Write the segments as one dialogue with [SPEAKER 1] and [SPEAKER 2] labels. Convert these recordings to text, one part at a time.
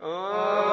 [SPEAKER 1] Oh.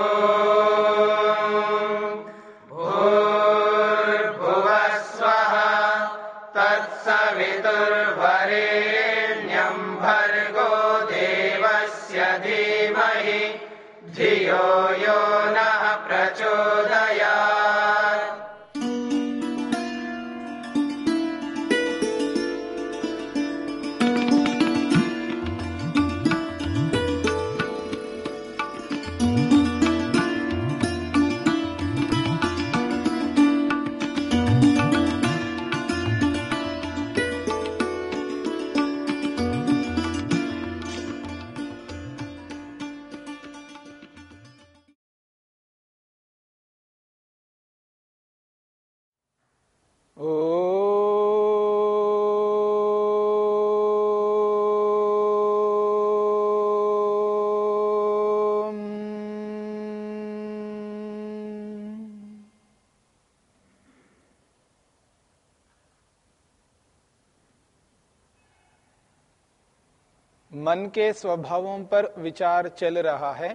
[SPEAKER 1] मन के स्वभावों पर विचार चल रहा है।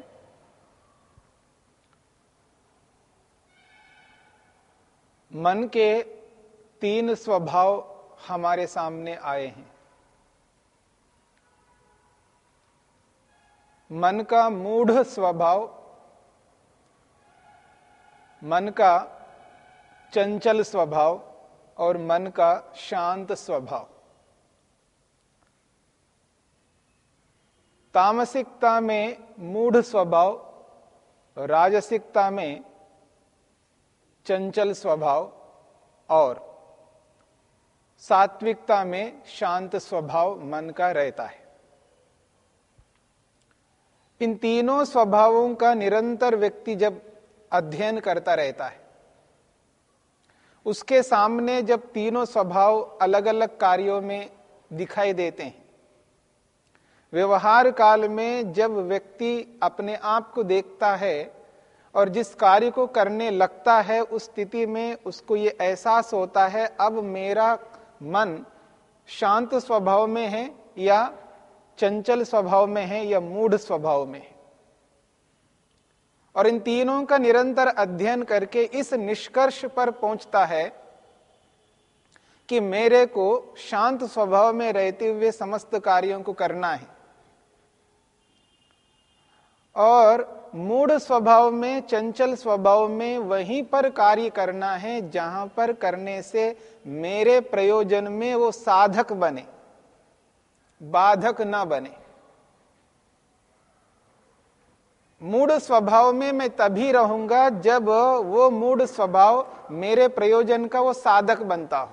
[SPEAKER 1] मन के तीन स्वभाव हमारे सामने आए हैं। मन का मूढ़ स्वभाव, मन का चंचल स्वभाव और मन का शांत स्वभाव। तामसिकता में मूढ़ स्वभाव, राजसिकता में चंचल स्वभाव और सात्विकता में शांत स्वभाव मन का रहता है। इन तीनों स्वभावों का निरंतर व्यक्ति जब अध्ययन करता रहता है, उसके सामने जब तीनों स्वभाव अलग अलग कार्यों में दिखाई देते हैं व्यवहार काल में जब व्यक्ति अपने आप को देखता है और जिस कार्य को करने लगता है, उस स्थिति में उसको ये एहसास होता है, अब मेरा मन शांत स्वभाव में है या चंचल स्वभाव में है या मूढ़ स्वभाव में है। और इन तीनों का निरंतर अध्ययन करके इस निष्कर्ष पर पहुँचता है कि मेरे को शांत स्वभाव में रहते हुए समस्त कार्यों को करना है। और मूड स्वभाव में, चंचल स्वभाव में वहीं पर कार्य करना है, जहाँ पर करने से मेरे प्रयोजन में वो साधक बने, बाधक ना बने। मूड स्वभाव में मैं तभी रहूँगा जब वो मूड स्वभाव मेरे प्रयोजन का वो साधक बनता हो।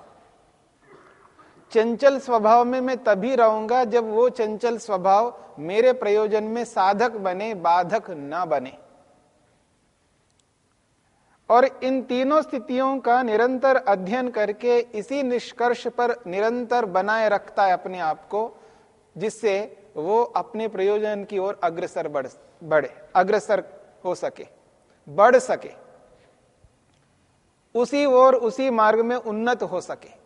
[SPEAKER 1] चंचल स्वभाव में मैं तभी रहूँगा जब वो चंचल स्वभाव मेरे प्रयोजन में साधक बने, बाधक न बने। और इन तीनों स्थितियों का निरंतर अध्ययन करके इसी निष्कर्ष पर निरंतर बनाए रखता है अपने आप को, जिससे वो अपने प्रयोजन की ओर अग्रसर बढ़, बढ़े, अग्रसर हो सके, बढ़ सके। उसी ओर, उसी मार्ग में उन्नत हो सके।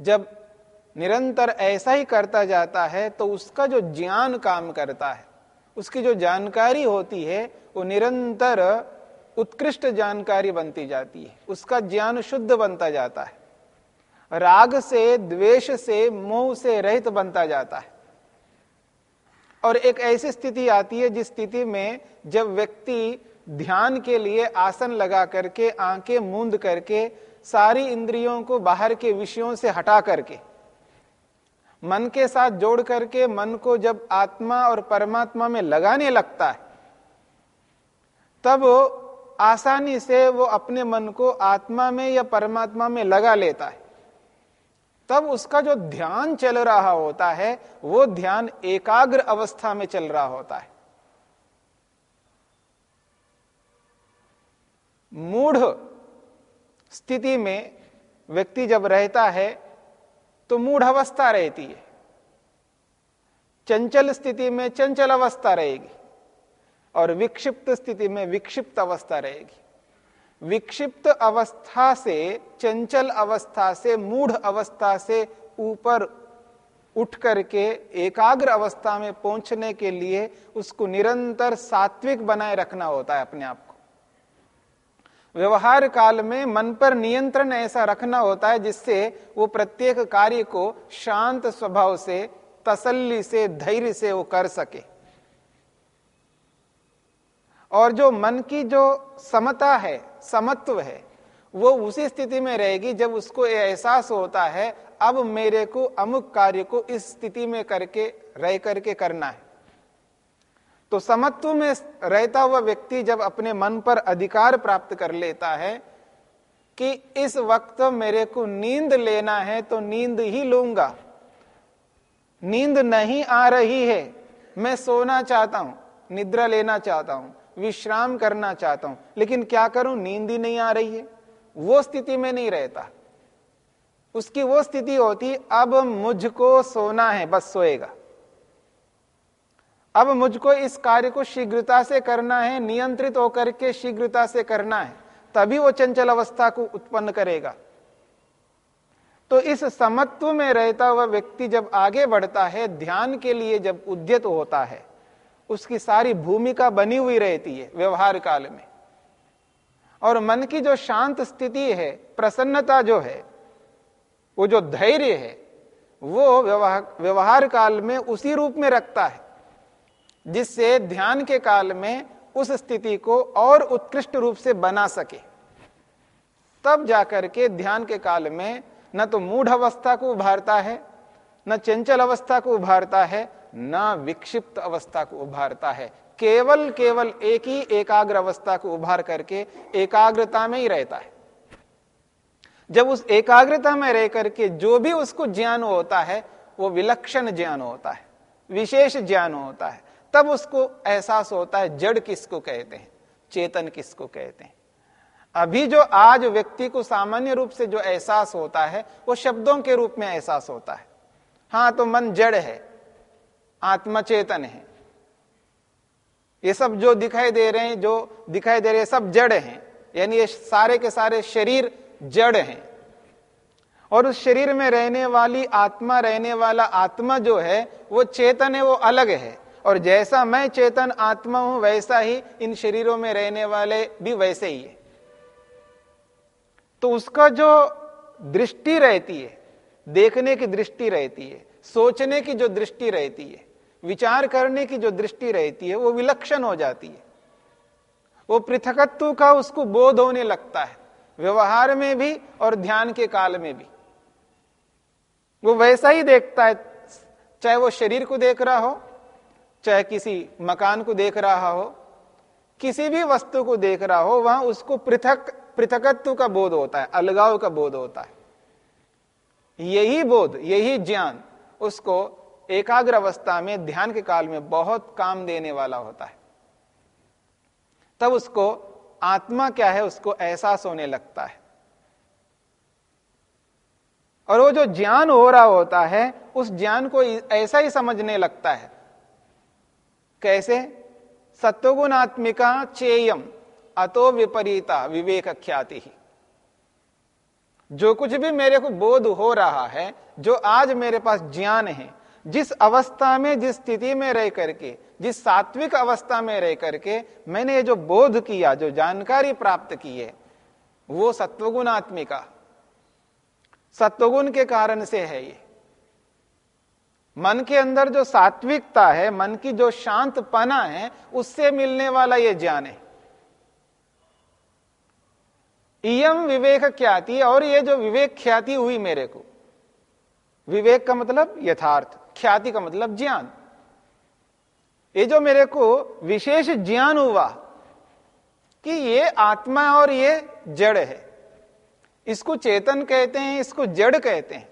[SPEAKER 1] जब निरंतर ऐसा ही करता जाता है तो उसका जो ज्ञान काम करता है, उसकी जो जानकारी होती है, वो निरंतर उत्कृष्ट जानकारी बनती जाती है, उसका ज्ञान शुद्ध बनता जाता है। राग से, द्वेष से, मोह से रहित बनता जाता है। और एक ऐसी स्थिति आती है, जिस स्थिति में जब व्यक्ति ध्यान के लिए आसन लगा करके, आँखें मूंद करके सारी इंद्रियों को बाहर के विषयों से हटा करके, मन के साथ जोड़ करके मन को जब आत्मा और परमात्मा में लगाने लगता है, तब आसानी से वो अपने मन को आत्मा में या परमात्मा में लगा लेता है। तब उसका जो ध्यान चल रहा होता है, वो ध्यान एकाग्र अवस्था में चल रहा होता है। मूढ़ स्थिति में व्यक्ति जब रहता है तो मूढ़ अवस्था रहती है। चंचल स्थिति में चंचल अवस्था रहेगी और विक्षिप्त स्थिति में विक्षिप्त अवस्था रहेगी। विक्षिप्त अवस्था से, चंचल अवस्था से, मूढ़ अवस्था से ऊपर उठ करके, एकाग्र अवस्था में पहुँचने के लिए उसको निरंतर सात्विक बनाए रखना होता है अपने आप को। व्यवहार काल में मन पर नियंत्रण ऐसा रखना होता है जिससे वो प्रत्येक कार्य को शांत स्वभाव से, तसल्ली से, धैर्य से वो कर सके। और जो मन की जो समता है, समत्व है, वो उसी स्थिति में रहेगी जब उसको एहसास होता है, अब मेरे को अमुक कार्य को इस स्थिति में करके, रह करके करना है। तो समत्व में रहता हुआ व्यक्ति जब अपने मन पर अधिकार प्राप्त कर लेता है कि इस वक्त मेरे को नींद लेना है तो नींद ही लूँगा। नींद नहीं आ रही है, मैं सोना चाहता हूँ, निद्रा लेना चाहता हूँ, विश्राम करना चाहता हूँ, लेकिन क्या करूँ? नींद ही नहीं आ रही है। वो स्थिति में नहीं रहता। उसकी वो स्थिति होती, अब मुझको सोना है, बस सोएगा। अब मुझको इस कार्य को शीघ्रता से करना है, नियंत्रित होकर के शीघ्रता से करना है, तभी वो चंचल अवस्था को उत्पन्न करेगा। तो इस समत्व में रहता हुआ व्यक्ति जब आगे बढ़ता है, ध्यान के लिए जब उद्यत होता है, उसकी सारी भूमिका बनी हुई रहती है व्यवहार काल में। और मन की जो शांत स्थिति है, प्रसन्नता जो है, वो जो धैर्य है, वो व्यवहार व्यवहार काल में उसी रूप में रखता है। जिससे ध्यान के काल में उस स्थिति को और उत्कृष्ट रूप से बना सके। तब जाकर के ध्यान के काल में न तो मूढ़ अवस्था को उभारता है, न चंचल अवस्था को उभारता है, न विक्षिप्त अवस्था को उभारता है। केवल केवल एक ही एकाग्र अवस्था को उभार करके एकाग्रता में ही रहता है। जब उस एकाग्रता में रह करके जो भी उसको ज्ञान होता है, वो विलक्षण ज्ञान होता है, विशेष ज्ञान होता है। तब उसको एहसास होता है, जड़ किसको कहते हैं? चेतन किसको कहते हैं? अभी जो आज व्यक्ति को सामान्य रूप से जो एहसास होता है, वो शब्दों के रूप में एहसास होता है। हाँ तो मन जड़ है, आत्मा चेतन है। ये सब जो दिखाई दे रहे हैं, जो दिखाई दे रहे हैं, सब जड़ हैं। यानी ये सारे के सारे शरीर जड़ हैं। और उस शरीर में रहने वाली आत्मा, रहने वाला आत्मा जो है, वो चेतन है, वो अलग है। और जैसा मैं चेतन आत्मा हूँ, वैसा ही इन शरीरों में रहने वाले भी वैसे ही है। तो उसका जो दृष्टि रहती है, देखने की दृष्टि रहती है, सोचने की जो दृष्टि रहती है, विचार करने की जो दृष्टि रहती है, वो विलक्षण हो जाती है। वो पृथकत्व का उसको बोध होने लगता है, व्यवहार में भी और ध्यान के काल में भी। वो वैसा ही देखता है, चाहे वो शरीर को देख रहा हो चाहे किसी मकान को देख रहा हो, किसी भी वस्तु को देख रहा हो, वहाँ उसको पृथक, पृथकत्व का बोध होता है, अलगाव का बोध होता है। यही बोध, यही ज्ञान, उसको एकाग्र अवस्था में, ध्यान के काल में बहुत काम देने वाला होता है। तब उसको, आत्मा क्या है, उसको एहसास होने लगता है। और वो जो ज्ञान हो रहा होता है, उस ज्ञान को ऐसा ही समझने लगता है कैसे? सत्वगुणात्मिका चेयम, अतो विपरीता विवेक ख्याति ही जो कुछ भी मेरे को बोध हो रहा है, जो आज मेरे पास ज्ञान है, जिस अवस्था में, जिस स्थिति में रह करके, जिस सात्विक अवस्था में रह करके मैंने ये जो बोध किया, जो जानकारी प्राप्त की है, वो सत्वगुणात्मिका। सत्वगुण के कारण से है ये। मन के अंदर जो सात्विकता है, मन की जो शांतपना है, उससे मिलने वाला ये ज्ञान है। इयम विवेक ख्याति, और ये जो विवेक ख्याति हुई मेरे को, विवेक का मतलब यथार्थ, ख्याति का मतलब ज्ञान। ये जो मेरे को विशेष ज्ञान हुआ कि ये आत्मा और ये जड़ है, इसको चेतन कहते हैं, इसको जड़ कहते हैं,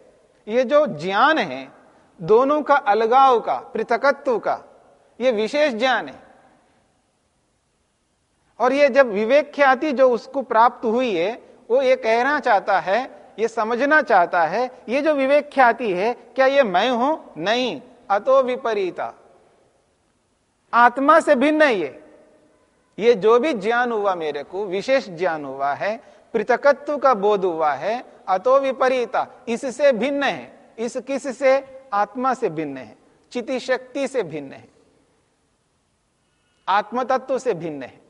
[SPEAKER 1] ये जो ज्ञान है दोनों का अलगाव का, पृथकत्व का यह विशेष ज्ञान है। और ये जब विवेक ख्याति जो उसको प्राप्त हुई है, वो ये कहना चाहता है, ये समझना चाहता है, ये जो विवेक ख्याति है, क्या ये मैं हूँ? नहीं, अतो विपरीता। आत्मा से भिन्न है ये। ये जो भी ज्ञान हुआ मेरे को, विशेष ज्ञान हुआ है, पृथकत्व का बोध हुआ है, अतो विपरीता, इससे भिन्न है। इस किस से? आत्मा से भिन्न है, चिति शक्ति से भिन्न है, आत्मतत्व से भिन्न है।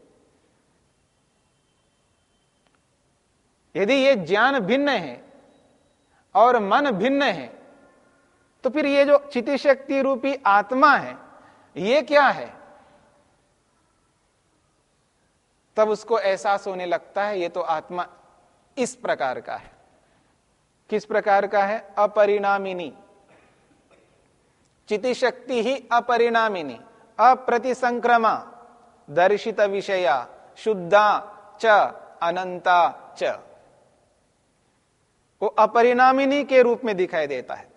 [SPEAKER 1] यदि ये ज्ञान भिन्न है और मन भिन्न है तो फिर ये जो चिति शक्ति रूपी आत्मा है, ये क्या है? तब उसको एहसास होने लगता है, ये तो आत्मा इस प्रकार का है। किस प्रकार का है? अपरिणामिनी। चिति शक्ति ही अपरिणामिनी, अप्रतिसंक्रमा, दर्शित विषया, शुद्धा च, अनंता च। वो अपरिणामिनी के रूप में दिखाई देता है।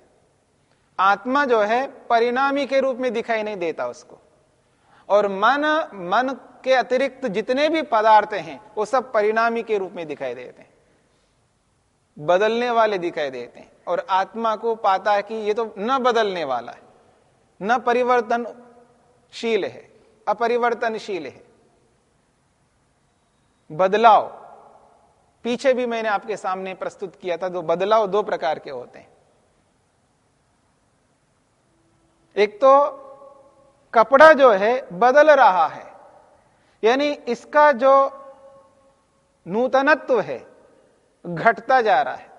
[SPEAKER 1] आत्मा जो है, परिणामी के रूप में दिखाई नहीं देता उसको। और मन मन के अतिरिक्त जितने भी पदार्थ हैं, वो सब परिणामी के रूप में दिखाई देते हैं। बदलने वाले दिखाई देते हैं। और आत्मा को पाता है कि ये तो न बदलने वाला है। न परिवर्तनशील है, अपरिवर्तनशील है। बदलाव, पीछे भी मैंने आपके सामने प्रस्तुत किया था, दो बदलाव दो प्रकार के होते हैं। एक तो कपड़ा जो है, बदल रहा है। यानी इसका जो नूतनत्व है, घटता जा रहा है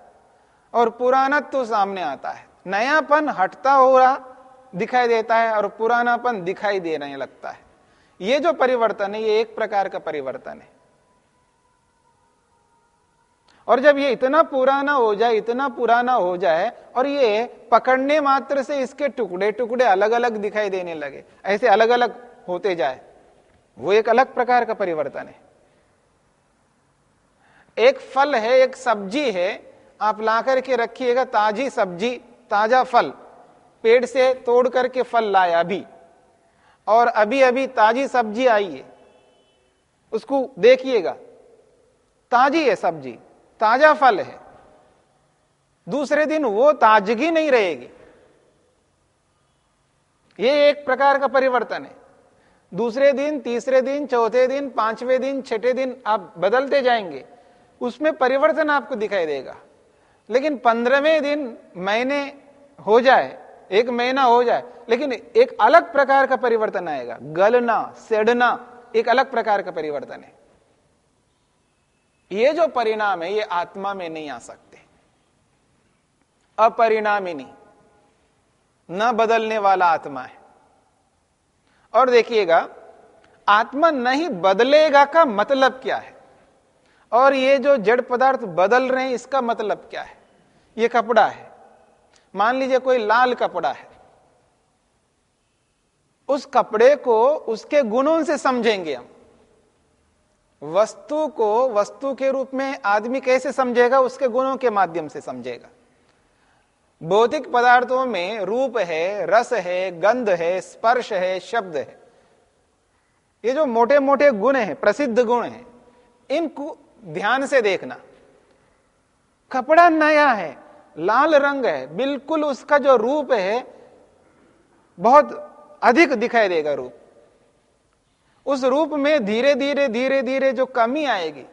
[SPEAKER 1] और पुरानत्व सामने आता है। नयापन हटता हो रहा दिखाई देता है और पुरानापन दिखाई देने लगता है। ये जो परिवर्तन है, ये एक प्रकार का परिवर्तन है। और जब ये इतना पुराना हो जाए, इतना पुराना हो जाए और ये पकड़ने मात्र से इसके टुकड़े टुकड़े अलग अलग दिखाई देने लगे, ऐसे अलग अलग होते जाए, वो एक अलग प्रकार का परिवर्तन है। एक फल है, एक सब्ज़ी है, आप ला करके रखिएगा ताजी सब्ज़ी, ताज़ा फल। पेड़ से तोड़ करके फल लाया अभी। और अभी अभी ताजी सब्ज़ी आई है। उसको देखिएगा। ताजी है सब्ज़ी। ताज़ा फल है। दूसरे दिन वो ताजगी नहीं रहेगी। ये एक प्रकार का परिवर्तन है। दूसरे दिन, तीसरे दिन, चौथे दिन, पाँचवें दिन, छठे दिन आप बदलते जाएँगे। उसमें परिवर्तन आपको दिखाई देगा। लेकिन पंद्रहवें दिन महीने हो जाए एक महीना हो जाए, लेकिन एक अलग प्रकार का परिवर्तन आएगा। गलना, सेडना, एक अलग प्रकार का परिवर्तन है। ये जो परिणाम है, ये आत्मा में नहीं आ सकते। अपरिणामी नहीं न बदलने वाला आत्मा है। और देखिएगा, आत्मा नहीं बदलेगा का मतलब क्या है? और ये जो जड़ पदार्थ बदल रहे हैं, इसका मतलब क्या है? ये कपड़ा है। मान लीजिए कोई लाल कपड़ा है, उस कपड़े को उसके गुणों से समझेंगे हम। वस्तु को वस्तु के रूप में आदमी कैसे समझेगा, उसके गुणों के माध्यम से समझेगा। भौतिक पदार्थों में रूप है, रस है, गंध है, स्पर्श है, शब्द है। ये जो मोटे मोटे गुण हैं, प्रसिद्ध गुण हैं, इनको ध्यान से देखना। कपड़ा नया है लाल रंग है, बिल्कुल उसका जो रूप है, बहुत अधिक दिखाई देगा रूप। उस रूप में धीरे धीरे धीरे धीरे जो कमी आएगी,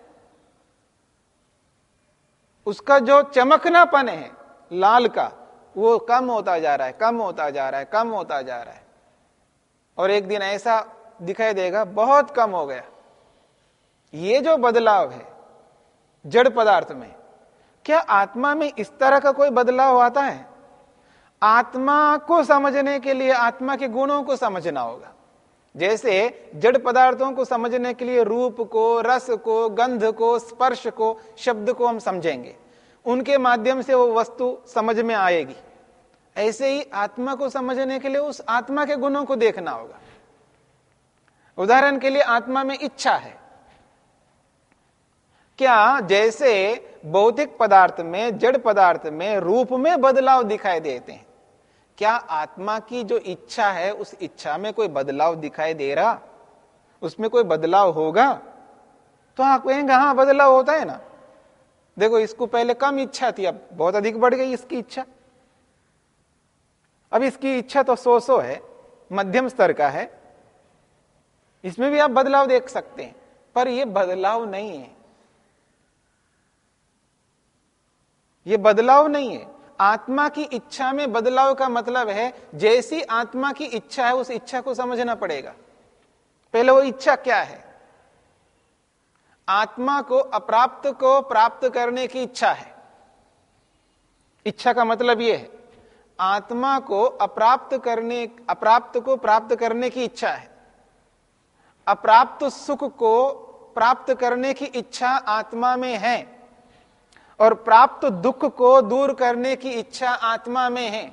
[SPEAKER 1] उसका जो चमकनापन है, लाल का, वो कम होता जा रहा है, कम होता जा रहा है, कम होता जा रहा है। और एक दिन ऐसा दिखाई देगा, बहुत कम हो गया। ये जो बदलाव है, जड़ पदार्थ में क्या आत्मा में इस तरह का कोई बदलाव आता है? आत्मा को समझने के लिए, आत्मा के गुणों को समझना होगा। जैसे जड़ पदार्थों को समझने के लिए रूप को, रस को, गंध को, स्पर्श को, शब्द को हम समझेंगे। उनके माध्यम से वो वस्तु समझ में आएगी। ऐसे ही आत्मा को समझने के लिए उस आत्मा के गुणों को देखना होगा। उदाहरण के लिए आत्मा में इच्छा है। क्या जैसे भौतिक पदार्थ में, जड़ पदार्थ में, रूप में बदलाव दिखाई देते हैं। क्या आत्मा की जो इच्छा है, उस इच्छा में कोई बदलाव दिखाई दे रहा? उसमें कोई बदलाव होगा? तो आप कहेंगे हाँ बदलाव होता है ना। देखो, इसको पहले कम इच्छा थी, अब बहुत अधिक बढ़ गई इसकी इच्छा। अब इसकी इच्छा तो सो सो है, मध्यम स्तर का है। इसमें भी आप बदलाव देख सकते हैं, पर यह बदलाव नहीं है। ये बदलाव नहीं है। आत्मा की इच्छा में बदलाव का मतलब है, जैसी आत्मा की इच्छा है, उस इच्छा को समझना पड़ेगा। पहले वो इच्छा क्या है? आत्मा को अप्राप्त को प्राप्त करने की इच्छा है। इच्छा का मतलब यह है, आत्मा को अप्राप्त करने, अप्राप्त को प्राप्त करने की इच्छा है। अप्राप्त सुख को प्राप्त करने की इच्छा आत्मा में है। और प्राप्त दुख को दूर करने की इच्छा आत्मा में है।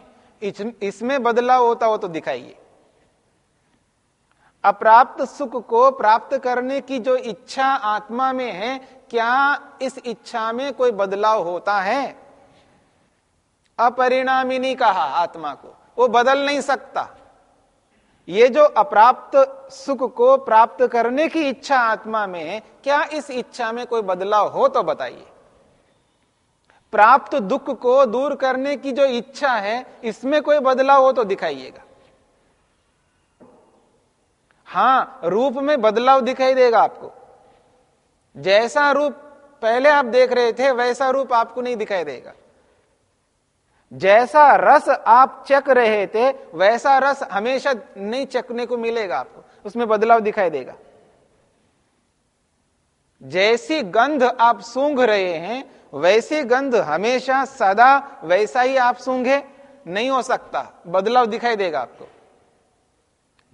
[SPEAKER 1] इसमें बदलाव होता हो तो दिखाइए। अप्राप्त सुख को प्राप्त करने की जो इच्छा आत्मा में है, क्या इस इच्छा में कोई बदलाव होता है? अपरिणामी नहीं कहा आत्मा को। वो बदल नहीं सकता। ये जो अप्राप्त सुख को प्राप्त करने की इच्छा आत्मा में है, क्या इस इच्छा में कोई बदलाव हो तो बताइए। प्राप्त दुख को दूर करने की जो इच्छा है, इसमें कोई बदलाव हो तो दिखाइएगा। हाँ, रूप में बदलाव दिखाई देगा आपको। जैसा रूप पहले आप देख रहे थे, वैसा रूप आपको नहीं दिखाई देगा। जैसा रस आप चक रहे थे, वैसा रस हमेशा नहीं चकने को मिलेगा आपको। उसमें बदलाव दिखाई देगा। जैसी गंध आप सूंघ रहे हैं वैसी गंध हमेशा सदा वैसा ही आप सूंघे, नहीं हो सकता। बदलाव दिखाई देगा आपको।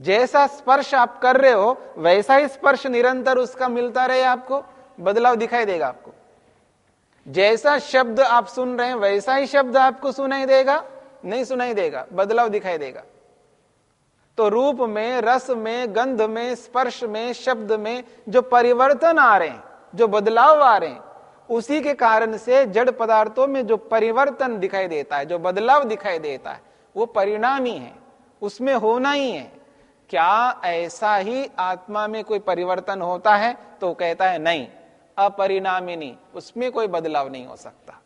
[SPEAKER 1] जैसा स्पर्श आप कर रहे हो, वैसा ही स्पर्श निरंतर उसका मिलता रहे आपको, बदलाव दिखाई देगा आपको। जैसा शब्द आप सुन रहे हैं, वैसा ही शब्द आपको सुनाई देगा, नहीं सुनाई देगा, बदलाव दिखाई देगा। तो रूप में, रस में, गंध में, स्पर्श में, शब्द में जो परिवर्तन आ रहे हैं, जो बदलाव आ रहे हैं उसी के कारण से जड़ पदार्थों में जो परिवर्तन दिखाई देता है, जो बदलाव दिखाई देता है, वो परिणाम ही है उसमें होना ही है। क्या ऐसा ही आत्मा में कोई परिवर्तन होता है तो कहता है, नहीं अपरिणामिनी उसमें कोई बदलाव नहीं हो सकता।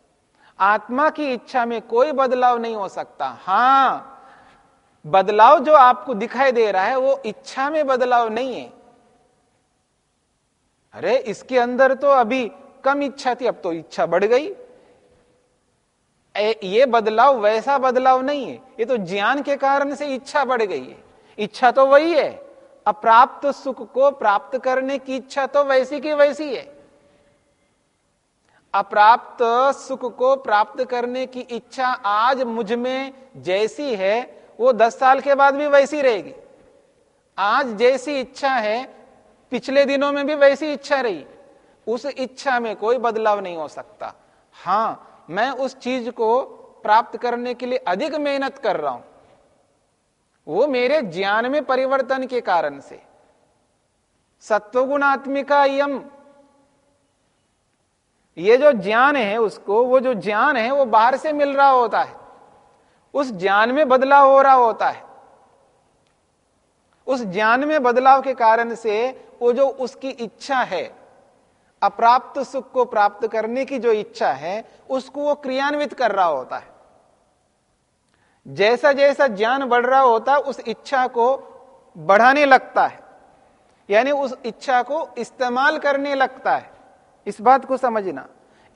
[SPEAKER 1] आत्मा की इच्छा में कोई बदलाव नहीं हो सकता। हाँ, बदलाव जो आपको दिखाई दे रहा है, वो इच्छा में बदलाव नहीं है। अरे, इसके अंदर तो अभी कम इच्छा थी, अब तो इच्छा बढ़ गई। ये बदलाव वैसा बदलाव नहीं है। ये तो ज्ञान के कारण से इच्छा बढ़ गई है। इच्छा तो वही है। अप्राप्त सुख को प्राप्त करने की इच्छा तो वैसी की वैसी है। अप्राप्त सुख को प्राप्त करने की इच्छा आज मुझमें जैसी है, वो दस साल के बाद भी वैसी रहेगी। आज जैसी इच्छा है, पिछले दिनों में भी वैसी इच्छा रही। उस इच्छा में कोई बदलाव नहीं हो सकता। हाँ, मैं उस चीज़ को प्राप्त करने के लिए अधिक मेहनत कर रहा हूँ। वो मेरे ज्ञान में परिवर्तन के कारण से। सत्वगुणात्मिका यम ये जो ज्ञान है उसको, वो जो ज्ञान है, वो बाहर से मिल रहा होता है। उस ज्ञान में बदलाव हो रहा होता है। उस ज्ञान में बदलाव के कारण से वो जो उसकी इच्छा है अप्राप्त सुख को प्राप्त करने की जो इच्छा है, उसको वो क्रियान्वित कर रहा होता है। जैसा जैसा ज्ञान बढ़ रहा होता है उस इच्छा को बढ़ाने लगता है। यानी उस इच्छा को इस्तेमाल करने लगता है। इस बात को समझना।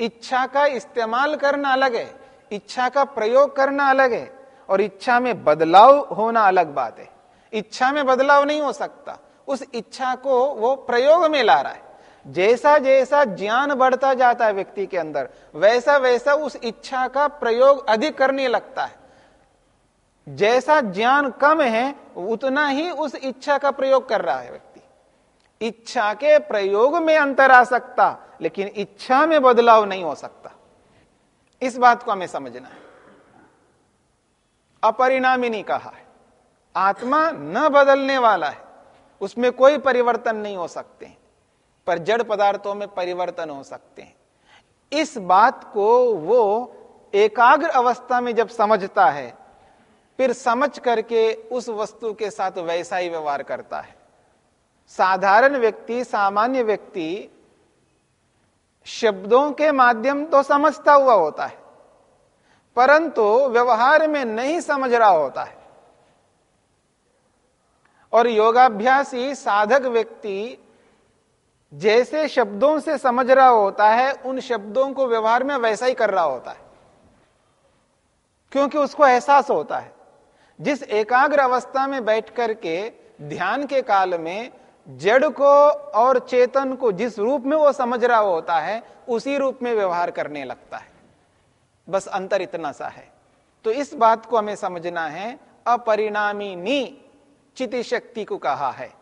[SPEAKER 1] इच्छा का इस्तेमाल करना अलग है। इच्छा का प्रयोग करना अलग है। और इच्छा में बदलाव होना अलग बात है। इच्छा में बदलाव नहीं हो सकता। उस इच्छा को वो प्रयोग में ला रहा है। जैसा जैसा ज्ञान बढ़ता जाता है व्यक्ति के अंदर, वैसा वैसा उस इच्छा का प्रयोग अधिक करने लगता है। जैसा ज्ञान कम है, उतना ही उस इच्छा का प्रयोग कर रहा है व्यक्ति। इच्छा के प्रयोग में अंतर आ सकता, लेकिन इच्छा में बदलाव नहीं हो सकता। इस बात को हमें समझना है। अपरिणामी नहीं कहा है। आत्मा न बदलने वाला है। उसमें कोई परिवर्तन नहीं हो सकते। पर जड़ पदार्थों में परिवर्तन हो सकते हैं। इस बात को वो एकाग्र अवस्था में जब समझता है, फिर समझ करके उस वस्तु के साथ वैसा ही व्यवहार करता है। साधारण व्यक्ति, सामान्य व्यक्ति शब्दों के माध्यम तो समझता हुआ होता है, परंतु व्यवहार में नहीं समझ रहा होता है। और योगाभ्यासी साधक व्यक्ति जैसे शब्दों से समझ रहा होता है, उन शब्दों को व्यवहार में वैसा ही कर रहा होता है।
[SPEAKER 2] क्योंकि उसको एहसास होता है। जिस एकाग्र अवस्था में बैठ करके ध्यान के काल में जड़ को और चेतन को जिस रूप में वो समझ रहा होता है, उसी रूप में व्यवहार करने लगता है। बस अंतर इतना सा है। तो इस बात को हमें समझना है। अपरिणामी नी चिति शक्ति को कहा है।